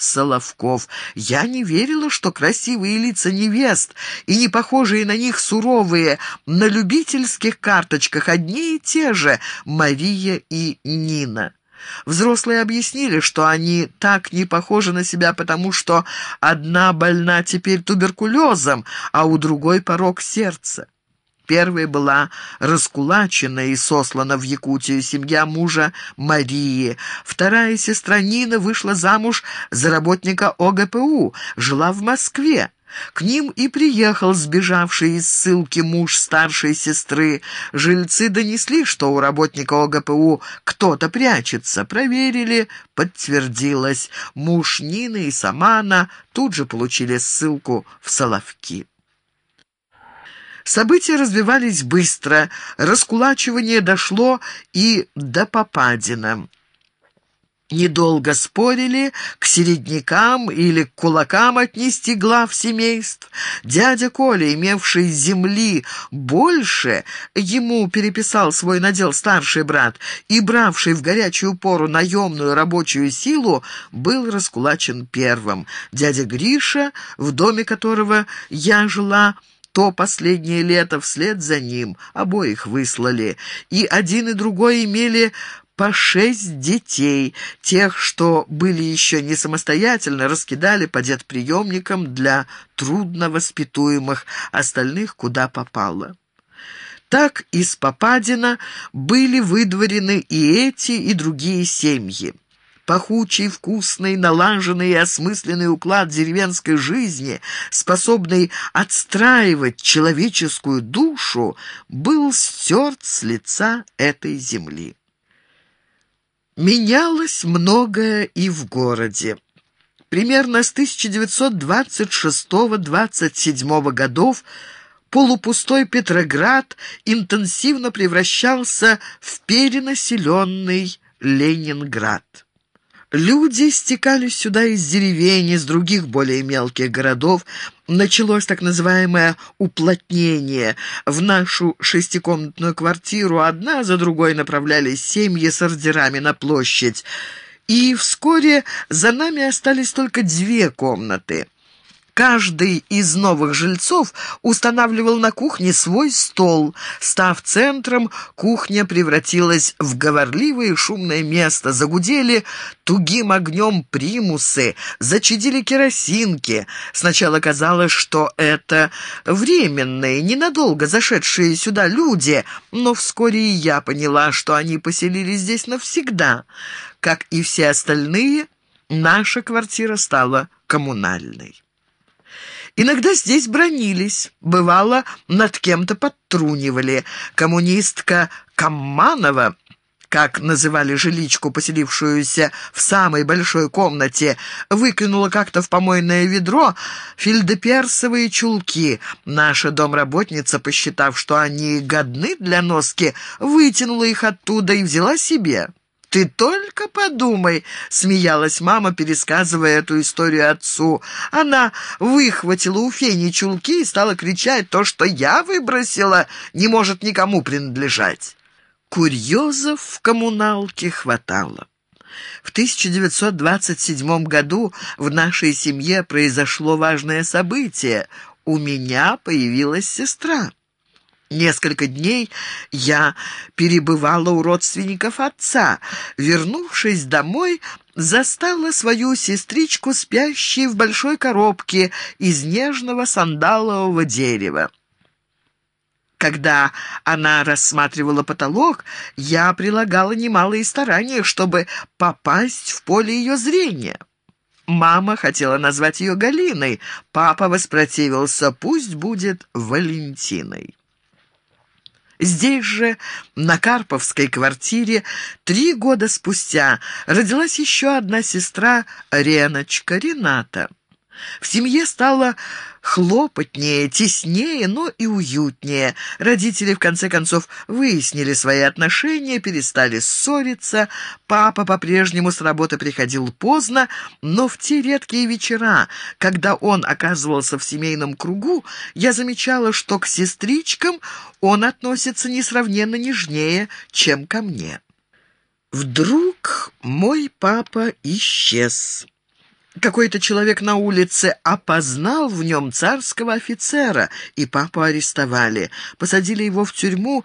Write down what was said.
Соловков. «Я не верила, что красивые лица невест и не похожие на них суровые на любительских карточках одни и те же Мария и Нина». Взрослые объяснили, что они так не похожи на себя, потому что одна больна теперь туберкулезом, а у другой порог сердца. Первая была раскулачена и сослана в Якутию семья мужа Марии. Вторая сестра Нина вышла замуж за работника ОГПУ, жила в Москве. К ним и приехал сбежавший из ссылки муж старшей сестры. Жильцы донесли, что у работника ОГПУ кто-то прячется. Проверили, подтвердилось. Муж Нины и Самана тут же получили ссылку в Соловки. События развивались быстро, раскулачивание дошло и до Попадина. Недолго спорили, к середнякам или к кулакам отнести глав семейств. Дядя Коля, имевший земли больше, ему переписал свой надел старший брат и бравший в горячую пору наемную рабочую силу, был раскулачен первым. Дядя Гриша, в доме которого я жила, то последнее лето вслед за ним обоих выслали, и один и другой имели по шесть детей, тех, что были еще не самостоятельно, раскидали по детприемникам для трудновоспитуемых, остальных куда попало. Так из Попадина были выдворены и эти, и другие семьи. Пахучий, вкусный, налаженный и осмысленный уклад деревенской жизни, способный отстраивать человеческую душу, был стерт с лица этой земли. Менялось многое и в городе. Примерно с 1926-27 годов полупустой Петроград интенсивно превращался в перенаселенный Ленинград. Люди стекались сюда из деревень, из других более мелких городов. Началось так называемое «уплотнение». В нашу шестикомнатную квартиру одна за другой направлялись семьи с ордерами на площадь. И вскоре за нами остались только две комнаты — Каждый из новых жильцов устанавливал на кухне свой стол. Став центром, кухня превратилась в говорливое шумное место. Загудели тугим огнем примусы, зачадили керосинки. Сначала казалось, что это временные, ненадолго зашедшие сюда люди, но вскоре и я поняла, что они поселились здесь навсегда. Как и все остальные, наша квартира стала коммунальной. Иногда здесь бронились, бывало, над кем-то подтрунивали. Коммунистка Камманова как называли жиличку, поселившуюся в самой большой комнате, выкинула как-то в помойное ведро фельдеперсовые чулки. Наша домработница, посчитав, что они годны для носки, вытянула их оттуда и взяла себе. «Ты только подумай», — смеялась мама, пересказывая эту историю отцу. Она выхватила у Фени чулки и стала кричать, «То, что я выбросила, не может никому принадлежать». Курьезов в коммуналке хватало. В 1927 году в нашей семье произошло важное событие. У меня появилась сестра. Несколько дней я перебывала у родственников отца. Вернувшись домой, застала свою сестричку, спящей в большой коробке из нежного сандалового дерева. Когда она рассматривала потолок, я прилагала немалые старания, чтобы попасть в поле ее зрения. Мама хотела назвать ее Галиной, папа воспротивился, пусть будет Валентиной. Здесь же, на Карповской квартире, три года спустя родилась еще одна сестра Реночка, Рената. В семье стало хлопотнее, теснее, но и уютнее. Родители, в конце концов, выяснили свои отношения, перестали ссориться. Папа по-прежнему с работы приходил поздно, но в те редкие вечера, когда он оказывался в семейном кругу, я замечала, что к сестричкам он относится несравненно нежнее, чем ко мне. Вдруг мой папа исчез. Какой-то человек на улице опознал в нем царского офицера, и папу арестовали. Посадили его в тюрьму